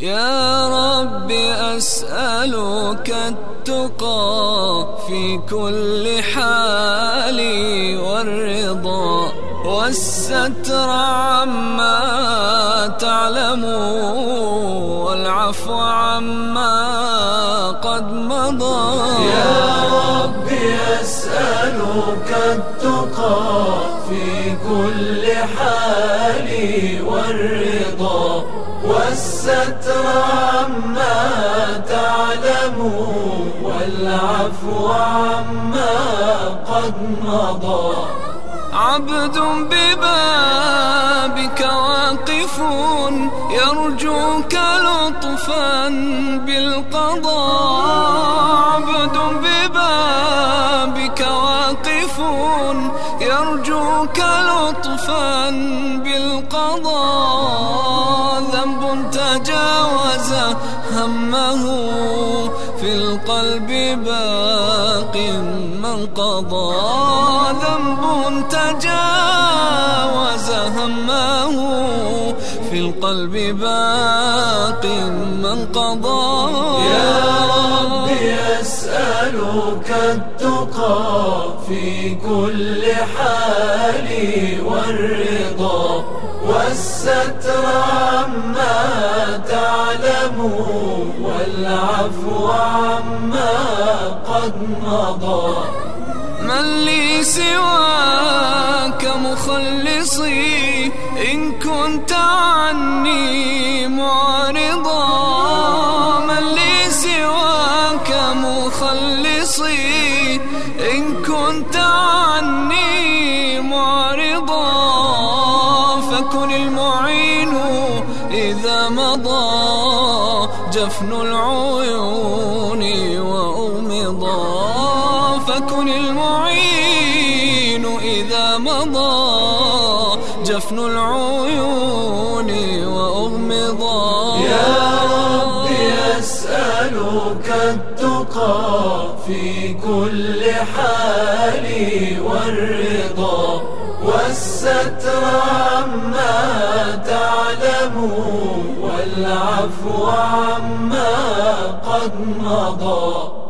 يا رب أسألك التقى في كل حال والرضا والستر عما تعلم والعفو عما قد مضى. يا أسألك التقى في كل حال والرضا والستر عما تعلم والعفو عما قد مضى. عبد ببابك واقف يرجوك لطفا بالقضاء. عبد ببابك واقف يرجوك لطفا بالقضاء. ذنب تجاوز همه في القلب باق من قضى. ذنب تجاوز همه في القلب باق من قضى. يا رب أسألك التقى في كل حال والرضا والستر عما تعلم والعفو عما قد مضى من لي سواك مخلصي إن كنت عني معرضا كنت عني معرضا فكن المعين إذا مضى. جفن العيون وأغمضا فكن المعين إذا مضى. جفن العيون وأغمضا في كل حال والرضا والستر عما تعلم والعفو عما قد مضى.